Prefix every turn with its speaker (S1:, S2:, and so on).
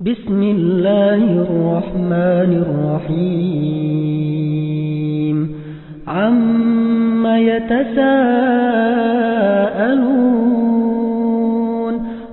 S1: بسم الله الرحمن الرحيم. عم يتساءل